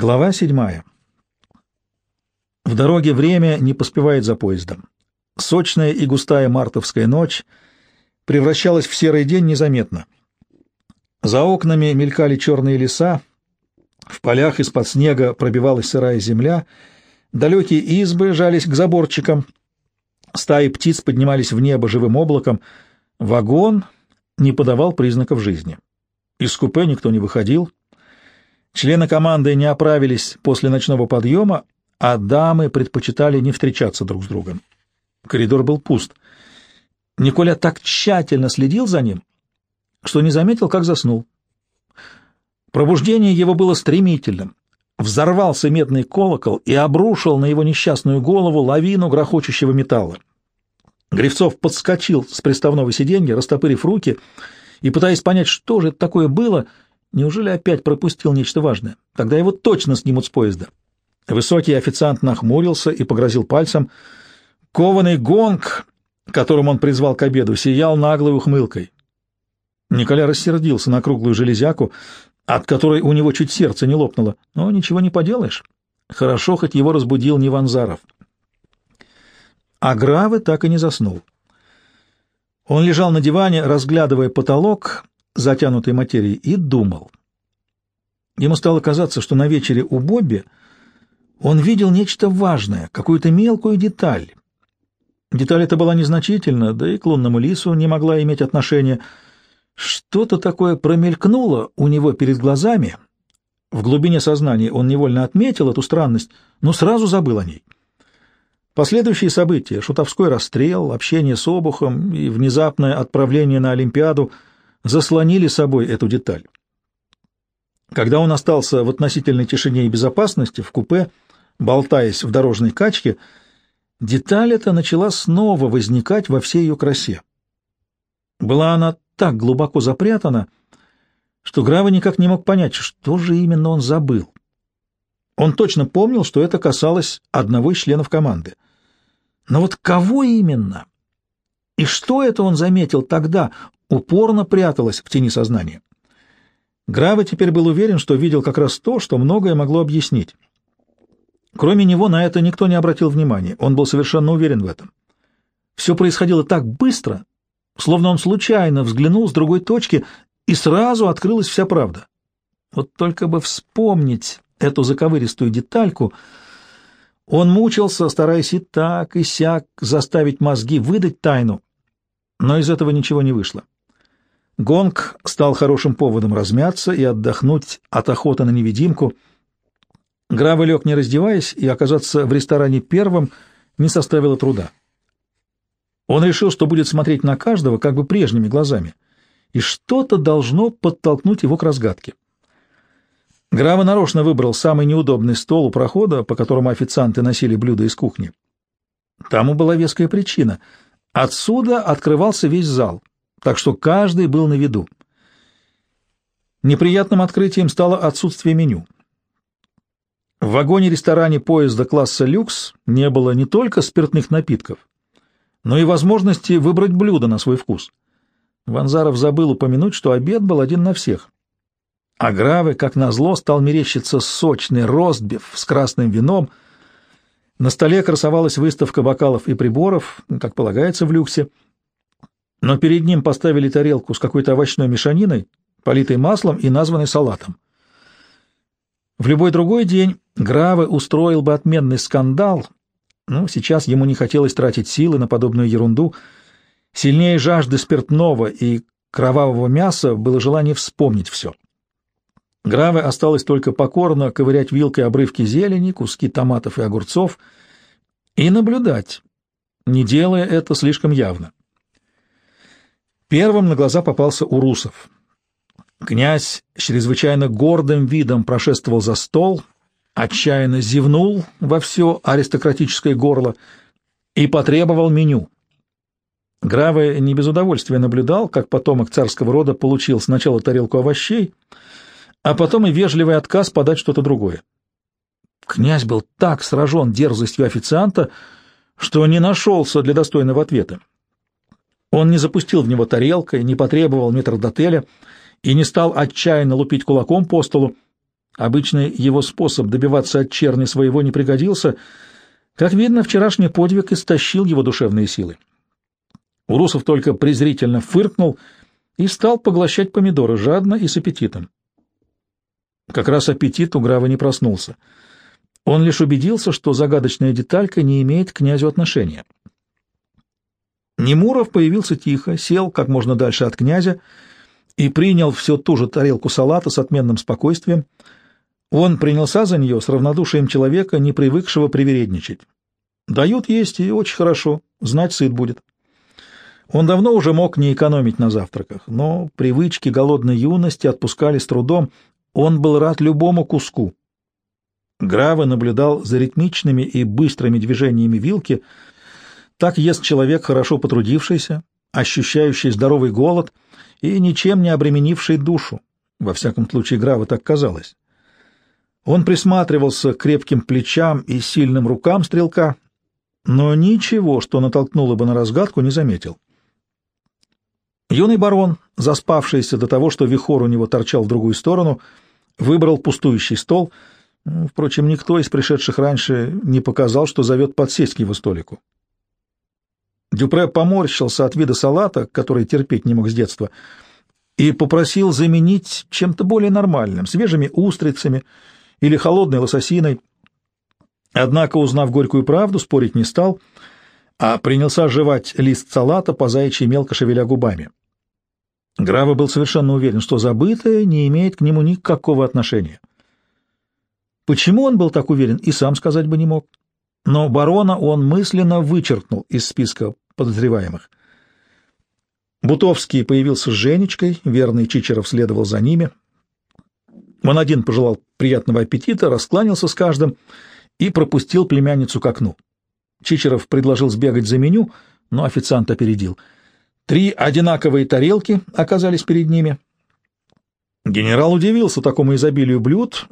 Глава седьмая. В дороге время не поспевает за поездом. Сочная и густая мартовская ночь превращалась в серый день незаметно. За окнами мелькали черные леса, в полях из-под снега пробивалась сырая земля, далекие избы жались к заборчикам, стаи птиц поднимались в небо живым облаком, вагон не подавал признаков жизни. Из купе никто не выходил, члены команды не оправились после ночного подъема, а дамы предпочитали не встречаться друг с другом. Коридор был пуст. Николя так тщательно следил за ним, что не заметил, как заснул. Пробуждение его было стремительным. Взорвался медный колокол и обрушил на его несчастную голову лавину грохочущего металла. Гривцов подскочил с приставного сиденья, растопырив руки, и, пытаясь понять, что же это такое было, неужели опять пропустил нечто важное? Тогда его точно снимут с поезда. Высокий официант нахмурился и погрозил пальцем. Кованый гонг, которым он призвал к обеду, сиял наглой ухмылкой. Николя рассердился на круглую железяку, от которой у него чуть сердце не лопнуло. Но ничего не поделаешь. Хорошо, хоть его разбудил не Ванзаров. А Гравы так и не заснул. Он лежал на диване, разглядывая потолок, затянутый материей, и думал. Ему стало казаться, что на вечере у Бобби он видел нечто важное, какую-то мелкую деталь. Деталь эта была незначительна, да и к лунному лису не могла иметь отношения. Что-то такое промелькнуло у него перед глазами. В глубине сознания он невольно отметил эту странность, но сразу забыл о ней. Последующие события, шутовской расстрел, общение с Обухом и внезапное отправление на Олимпиаду заслонили собой эту деталь. Когда он остался в относительной тишине и безопасности в купе, болтаясь в дорожной качке, деталь эта начала снова возникать во всей ее красе. Была она так глубоко запрятана, что Грава никак не мог понять, что же именно он забыл. Он точно помнил, что это касалось одного из членов команды. Но вот кого именно? И что это он заметил тогда, упорно пряталось в тени сознания? Грава теперь был уверен, что видел как раз то, что многое могло объяснить. Кроме него на это никто не обратил внимания, он был совершенно уверен в этом. Все происходило так быстро, словно он случайно взглянул с другой точки, и сразу открылась вся правда. Вот только бы вспомнить эту заковыристую детальку, он мучился, стараясь и так, и сяк заставить мозги выдать тайну, но из этого ничего не вышло. Гонг стал хорошим поводом размяться и отдохнуть от охоты на невидимку — Грава лег не раздеваясь, и оказаться в ресторане первым не составило труда. Он решил, что будет смотреть на каждого как бы прежними глазами, и что-то должно подтолкнуть его к разгадке. Грава нарочно выбрал самый неудобный стол у прохода, по которому официанты носили блюда из кухни. Тому была веская причина. Отсюда открывался весь зал, так что каждый был на виду. Неприятным открытием стало отсутствие меню — в вагоне-ресторане поезда класса «Люкс» не было не только спиртных напитков, но и возможности выбрать блюдо на свой вкус. Ванзаров забыл упомянуть, что обед был один на всех. А Граве, как назло, стал мерещиться сочный ростбиф с красным вином. На столе красовалась выставка бокалов и приборов, как полагается в люксе. Но перед ним поставили тарелку с какой-то овощной мешаниной, политой маслом и названной салатом. В любой другой день Граве устроил бы отменный скандал, но сейчас ему не хотелось тратить силы на подобную ерунду. Сильнее жажды спиртного и кровавого мяса было желание вспомнить все. Граве осталось только покорно ковырять вилкой обрывки зелени, куски томатов и огурцов и наблюдать, не делая это слишком явно. Первым на глаза попался Урусов. Князь с чрезвычайно гордым видом прошествовал за стол, отчаянно зевнул во все аристократическое горло и потребовал меню. Граве не без удовольствия наблюдал, как потомок царского рода получил сначала тарелку овощей, а потом и вежливый отказ подать что-то другое. Князь был так сражен дерзостью официанта, что не нашелся для достойного ответа. Он не запустил в него тарелкой, не потребовал метрдотеля, отеля и не стал отчаянно лупить кулаком по столу, Обычный его способ добиваться от черни своего не пригодился. Как видно, вчерашний подвиг истощил его душевные силы. Урусов только презрительно фыркнул и стал поглощать помидоры жадно и с аппетитом. Как раз аппетит у Грава не проснулся. Он лишь убедился, что загадочная деталька не имеет к князю отношения. Немуров появился тихо, сел как можно дальше от князя и принял всю ту же тарелку салата с отменным спокойствием. Он принялся за нее с равнодушием человека, не привыкшего привередничать. Дают есть, и очень хорошо, знать сыт будет. Он давно уже мог не экономить на завтраках, но привычки голодной юности отпускали с трудом, он был рад любому куску. Грава наблюдал за ритмичными и быстрыми движениями вилки — так ест человек, хорошо потрудившийся, ощущающий здоровый голод и ничем не обременивший душу. Во всяком случае, Грава так казалось. Он присматривался к крепким плечам и сильным рукам стрелка, но ничего, что натолкнуло бы на разгадку, не заметил. Юный барон, заспавшийся до того, что вихор у него торчал в другую сторону, выбрал пустующий стол. Впрочем, никто из пришедших раньше не показал, что зовет подсесть к его столику. Дюпре поморщился от вида салата, который терпеть не мог с детства, и попросил заменить чем-то более нормальным, свежими устрицами или холодной лососиной. Однако, узнав горькую правду, спорить не стал, а принялся жевать лист салата, по заячьи мелко шевеля губами. Грава был совершенно уверен, что забытое не имеет к нему никакого отношения. Почему он был так уверен, и сам сказать бы не мог но барона он мысленно вычеркнул из списка подозреваемых. Бутовский появился с Женечкой, верный Чичеров следовал за ними. Он один пожелал приятного аппетита, раскланялся с каждым и пропустил племянницу к окну. Чичеров предложил сбегать за меню, но официант опередил. Три одинаковые тарелки оказались перед ними. Генерал удивился такому изобилию блюд,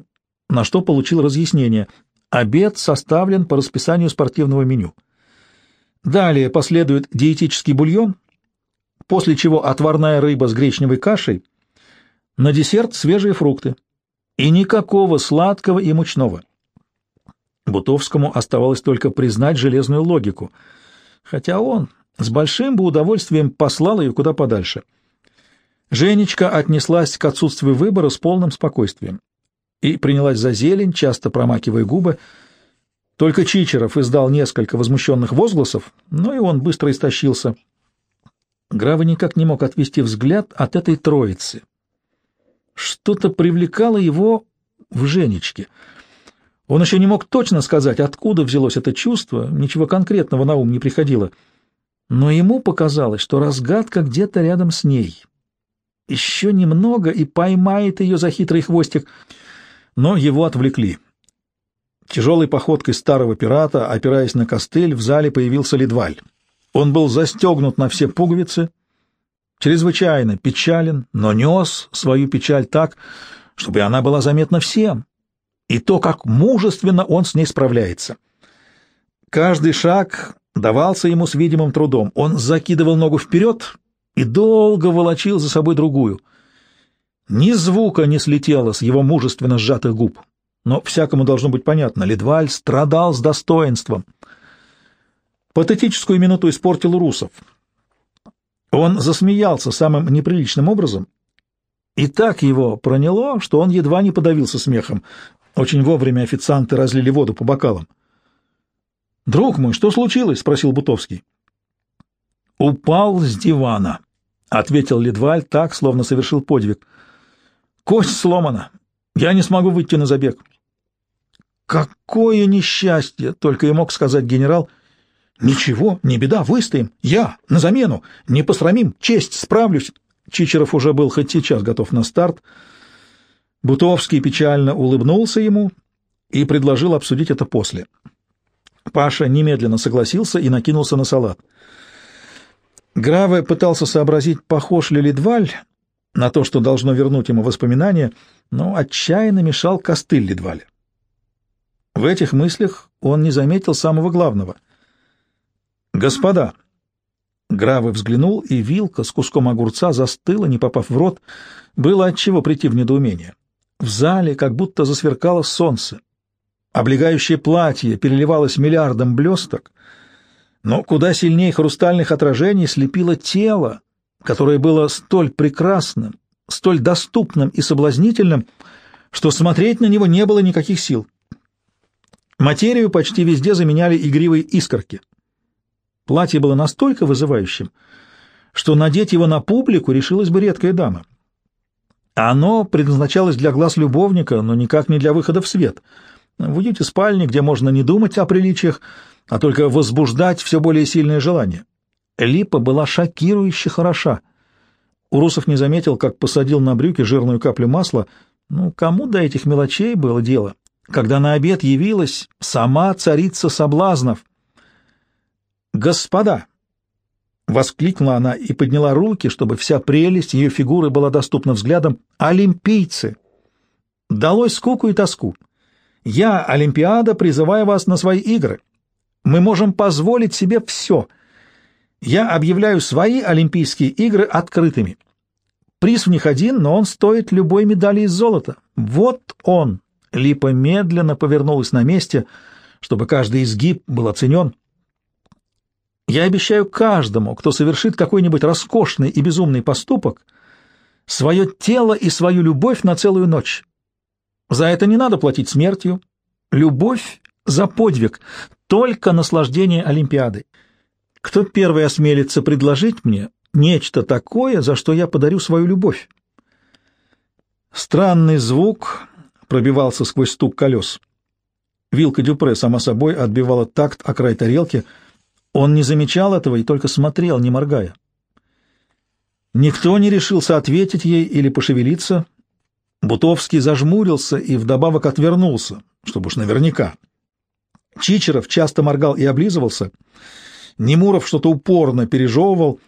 на что получил разъяснение. Обед составлен по расписанию спортивного меню. Далее последует диетический бульон, после чего отварная рыба с гречневой кашей, на десерт свежие фрукты. И никакого сладкого и мучного. Бутовскому оставалось только признать железную логику, хотя он с большим бы удовольствием послал ее куда подальше. Женечка отнеслась к отсутствию выбора с полным спокойствием и принялась за зелень, часто промакивая губы. Только Чичеров издал несколько возмущенных возгласов, но и он быстро истощился. Грава никак не мог отвести взгляд от этой троицы. Что-то привлекало его в Женечке. Он еще не мог точно сказать, откуда взялось это чувство, ничего конкретного на ум не приходило. Но ему показалось, что разгадка где-то рядом с ней. Еще немного и поймает ее за хитрый хвостик — но его отвлекли. Тяжелой походкой старого пирата, опираясь на костыль, в зале появился Ледваль. Он был застегнут на все пуговицы, чрезвычайно печален, но нес свою печаль так, чтобы она была заметна всем, и то, как мужественно он с ней справляется. Каждый шаг давался ему с видимым трудом. Он закидывал ногу вперед и долго волочил за собой другую — ни звука не слетело с его мужественно сжатых губ. Но всякому должно быть понятно, Ледваль страдал с достоинством. Патетическую минуту испортил Русов. Он засмеялся самым неприличным образом, и так его проняло, что он едва не подавился смехом. Очень вовремя официанты разлили воду по бокалам. «Друг мой, что случилось?» — спросил Бутовский. «Упал с дивана», — ответил Ледваль так, словно совершил подвиг. Кость сломана. Я не смогу выйти на забег. Какое несчастье, только и мог сказать генерал. Ничего, не беда, выстоим. Я на замену. Не посрамим, честь, справлюсь. Чичеров уже был хоть сейчас готов на старт. Бутовский печально улыбнулся ему и предложил обсудить это после. Паша немедленно согласился и накинулся на салат. Граве пытался сообразить, похож ли Ледваль на то, что должно вернуть ему воспоминания, но отчаянно мешал костыль Ледваля. В этих мыслях он не заметил самого главного. «Господа!» Гравы взглянул, и вилка с куском огурца застыла, не попав в рот. Было отчего прийти в недоумение. В зале как будто засверкало солнце. Облегающее платье переливалось миллиардом блесток, но куда сильнее хрустальных отражений слепило тело, которое было столь прекрасным, столь доступным и соблазнительным, что смотреть на него не было никаких сил. Материю почти везде заменяли игривые искорки. Платье было настолько вызывающим, что надеть его на публику решилась бы редкая дама. Оно предназначалось для глаз любовника, но никак не для выхода в свет. В уюте спальни, где можно не думать о приличиях, а только возбуждать все более сильное желание. Липа была шокирующе хороша. Урусов не заметил, как посадил на брюки жирную каплю масла. Ну, кому до этих мелочей было дело? Когда на обед явилась сама царица соблазнов. «Господа!» — воскликнула она и подняла руки, чтобы вся прелесть ее фигуры была доступна взглядом. «Олимпийцы! Далось скуку и тоску! Я, Олимпиада, призываю вас на свои игры. Мы можем позволить себе все. Я объявляю свои Олимпийские игры открытыми. Приз в них один, но он стоит любой медали из золота. Вот он!» Липа медленно повернулась на месте, чтобы каждый изгиб был оценен. «Я обещаю каждому, кто совершит какой-нибудь роскошный и безумный поступок, свое тело и свою любовь на целую ночь. За это не надо платить смертью. Любовь за подвиг, только наслаждение Олимпиады. Кто первый осмелится предложить мне нечто такое, за что я подарю свою любовь?» Странный звук пробивался сквозь стук колес. Вилка Дюпре, сама собой, отбивала такт о край тарелки. Он не замечал этого и только смотрел, не моргая. Никто не решился ответить ей или пошевелиться. Бутовский зажмурился и вдобавок отвернулся, чтобы уж наверняка. Чичеров часто моргал и облизывался. Немуров что-то упорно пережевывал.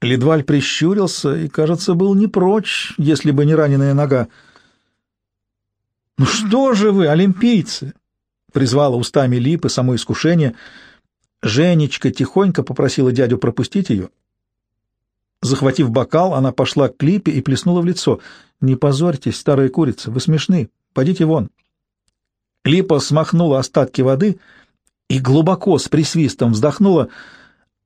Ледваль прищурился и, кажется, был не прочь, если бы не раненая нога. «Ну что же вы, олимпийцы!» — призвала устами Липы само искушение. Женечка тихонько попросила дядю пропустить ее. Захватив бокал, она пошла к Липе и плеснула в лицо. «Не позорьтесь, старая курица, вы смешны. Пойдите вон». Липа смахнула остатки воды и глубоко с присвистом вздохнула.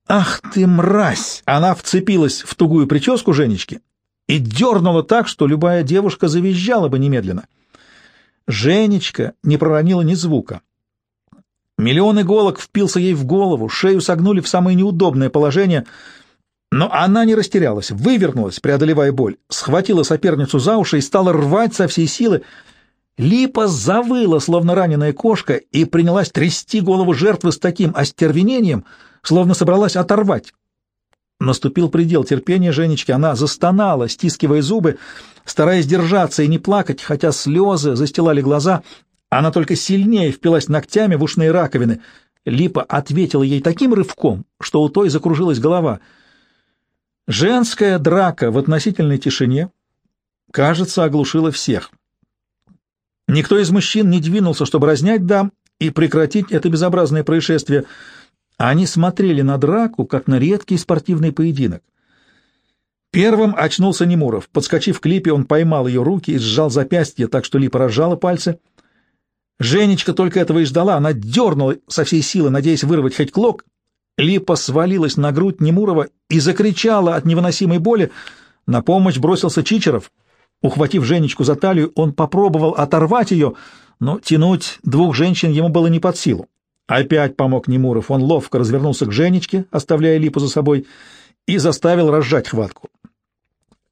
«Ах ты, мразь!» Она вцепилась в тугую прическу Женечки и дернула так, что любая девушка завизжала бы немедленно. Женечка не проронила ни звука. Миллион иголок впился ей в голову, шею согнули в самое неудобное положение, но она не растерялась, вывернулась, преодолевая боль, схватила соперницу за уши и стала рвать со всей силы. Липа завыла, словно раненая кошка, и принялась трясти голову жертвы с таким остервенением, словно собралась оторвать. Наступил предел терпения Женечки, она застонала, стискивая зубы, стараясь держаться и не плакать, хотя слезы застилали глаза. Она только сильнее впилась ногтями в ушные раковины. Липа ответила ей таким рывком, что у той закружилась голова. Женская драка в относительной тишине, кажется, оглушила всех. Никто из мужчин не двинулся, чтобы разнять дам и прекратить это безобразное происшествие — они смотрели на драку, как на редкий спортивный поединок. Первым очнулся Немуров. Подскочив к Липе, он поймал ее руки и сжал запястье, так что Липа разжала пальцы. Женечка только этого и ждала. Она дернула со всей силы, надеясь вырвать хоть клок. Липа свалилась на грудь Немурова и закричала от невыносимой боли. На помощь бросился Чичеров. Ухватив Женечку за талию, он попробовал оторвать ее, но тянуть двух женщин ему было не под силу. Опять помог Немуров. Он ловко развернулся к Женечке, оставляя Липу за собой, и заставил разжать хватку.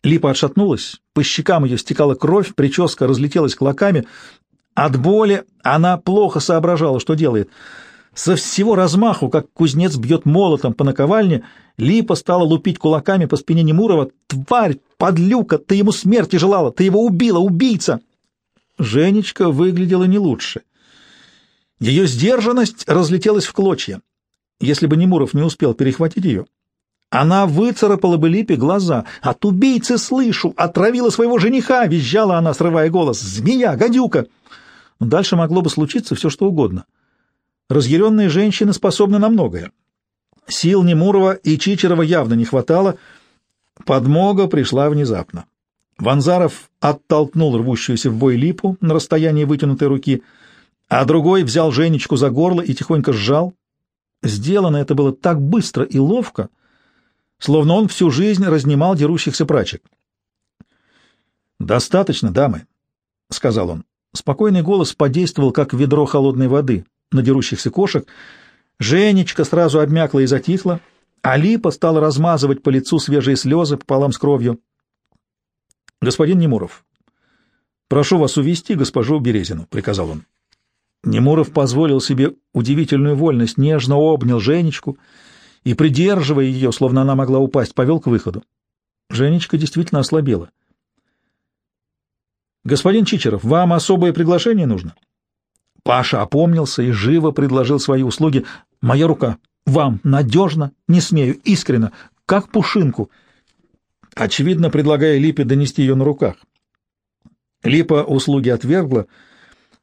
Липа отшатнулась, по щекам ее стекала кровь, прическа разлетелась клоками. От боли она плохо соображала, что делает. Со всего размаху, как кузнец бьет молотом по наковальне, Липа стала лупить кулаками по спине Немурова. «Тварь! Подлюка! Ты ему смерти желала! Ты его убила! Убийца!» Женечка выглядела не лучше. Ее сдержанность разлетелась в клочья. Если бы Немуров не успел перехватить ее, она выцарапала бы Липе глаза. «От убийцы слышу! Отравила своего жениха!» — визжала она, срывая голос. «Змея! Гадюка!» Дальше могло бы случиться все, что угодно. Разъяренные женщины способны на многое. Сил Немурова и Чичерова явно не хватало. Подмога пришла внезапно. Ванзаров оттолкнул рвущуюся в бой липу на расстоянии вытянутой руки, а другой взял Женечку за горло и тихонько сжал. Сделано это было так быстро и ловко, словно он всю жизнь разнимал дерущихся прачек. «Достаточно, дамы», — сказал он. Спокойный голос подействовал, как ведро холодной воды на дерущихся кошек. Женечка сразу обмякла и затихла, а Липа стала размазывать по лицу свежие слезы пополам с кровью. «Господин Немуров, прошу вас увести госпожу Березину», — приказал он. Немуров позволил себе удивительную вольность, нежно обнял Женечку и, придерживая ее, словно она могла упасть, повел к выходу. Женечка действительно ослабела. «Господин Чичеров, вам особое приглашение нужно?» Паша опомнился и живо предложил свои услуги. «Моя рука. Вам. Надежно. Не смею. Искренно. Как пушинку» очевидно, предлагая Липе донести ее на руках. Липа услуги отвергла,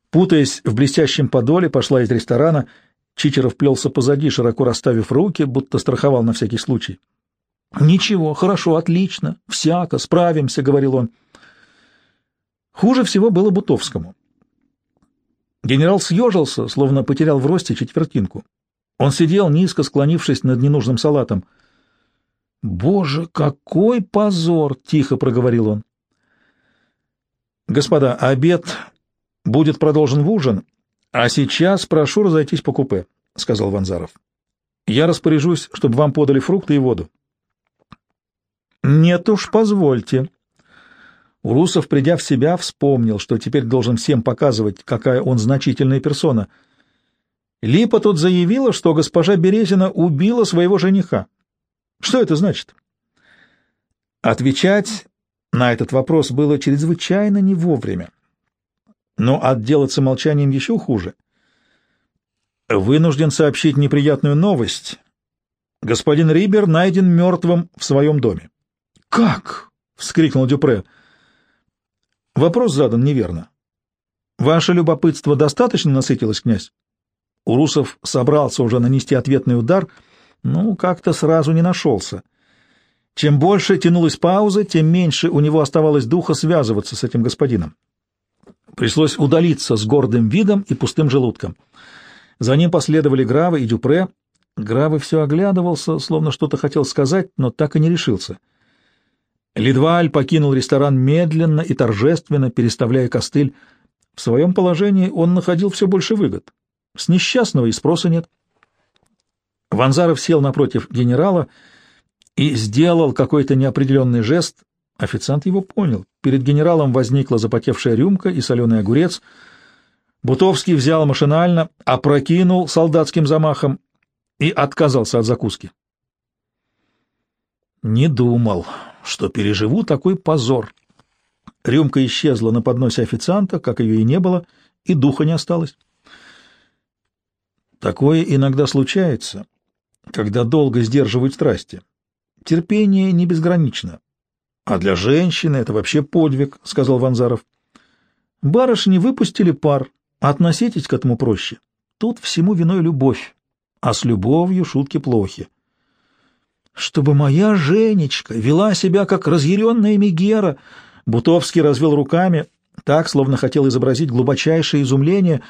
путаясь в блестящем подоле, пошла из ресторана. Чичеров плелся позади, широко расставив руки, будто страховал на всякий случай. «Ничего, хорошо, отлично, всяко, справимся», — говорил он. Хуже всего было Бутовскому. Генерал съежился, словно потерял в росте четвертинку. Он сидел, низко склонившись над ненужным салатом — «Боже, какой позор!» — тихо проговорил он. «Господа, обед будет продолжен в ужин, а сейчас прошу разойтись по купе», — сказал Ванзаров. «Я распоряжусь, чтобы вам подали фрукты и воду». «Нет уж, позвольте». Урусов, придя в себя, вспомнил, что теперь должен всем показывать, какая он значительная персона. Липа тут заявила, что госпожа Березина убила своего жениха. Что это значит? Отвечать на этот вопрос было чрезвычайно не вовремя. Но отделаться молчанием еще хуже. Вынужден сообщить неприятную новость. Господин Рибер найден мертвым в своем доме. «Как?» — вскрикнул Дюпре. Вопрос задан неверно. Ваше любопытство достаточно насытилось, князь? Урусов собрался уже нанести ответный удар — ну, как-то сразу не нашелся. Чем больше тянулась пауза, тем меньше у него оставалось духа связываться с этим господином. Пришлось удалиться с гордым видом и пустым желудком. За ним последовали Гравы и Дюпре. Гравы все оглядывался, словно что-то хотел сказать, но так и не решился. Лидваль покинул ресторан медленно и торжественно, переставляя костыль. В своем положении он находил все больше выгод. С несчастного и спроса нет. Ванзаров сел напротив генерала и сделал какой-то неопределенный жест. Официант его понял. Перед генералом возникла запотевшая рюмка и соленый огурец. Бутовский взял машинально, опрокинул солдатским замахом и отказался от закуски. Не думал, что переживу такой позор. Рюмка исчезла на подносе официанта, как ее и не было, и духа не осталось. Такое иногда случается, когда долго сдерживают страсти. Терпение не безгранично. А для женщины это вообще подвиг, — сказал Ванзаров. Барышни выпустили пар, относитесь к этому проще. Тут всему виной любовь, а с любовью шутки плохи. Чтобы моя Женечка вела себя как разъяренная Мегера, Бутовский развел руками, так, словно хотел изобразить глубочайшее изумление,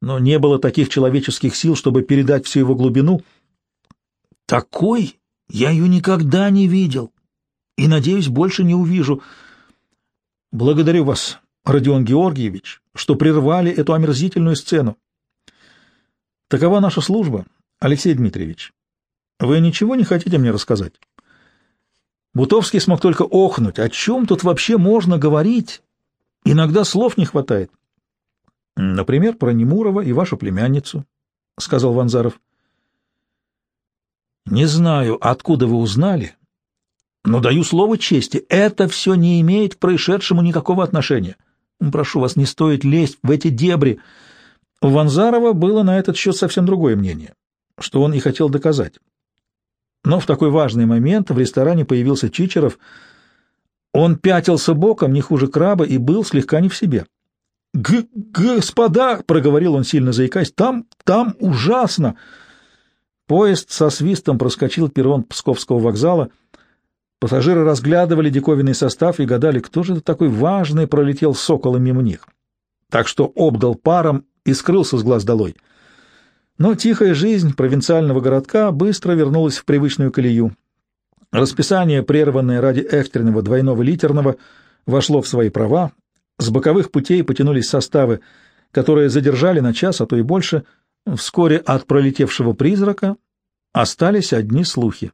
но не было таких человеческих сил, чтобы передать всю его глубину — такой я ее никогда не видел и, надеюсь, больше не увижу. Благодарю вас, Родион Георгиевич, что прервали эту омерзительную сцену. Такова наша служба, Алексей Дмитриевич. Вы ничего не хотите мне рассказать? Бутовский смог только охнуть. О чем тут вообще можно говорить? Иногда слов не хватает. Например, про Немурова и вашу племянницу, — сказал Ванзаров. Не знаю, откуда вы узнали, но даю слово чести, это все не имеет к происшедшему никакого отношения. Прошу вас, не стоит лезть в эти дебри. У Ванзарова было на этот счет совсем другое мнение, что он и хотел доказать. Но в такой важный момент в ресторане появился Чичеров. Он пятился боком, не хуже краба, и был слегка не в себе. «Г «Господа!» — проговорил он, сильно заикаясь. «Там, там ужасно!» Поезд со свистом проскочил перрон Псковского вокзала. Пассажиры разглядывали диковинный состав и гадали, кто же это такой важный пролетел соколом мимо них. Так что обдал паром и скрылся с глаз долой. Но тихая жизнь провинциального городка быстро вернулась в привычную колею. Расписание, прерванное ради экстренного двойного литерного, вошло в свои права. С боковых путей потянулись составы, которые задержали на час, а то и больше. Вскоре от пролетевшего призрака остались одни слухи.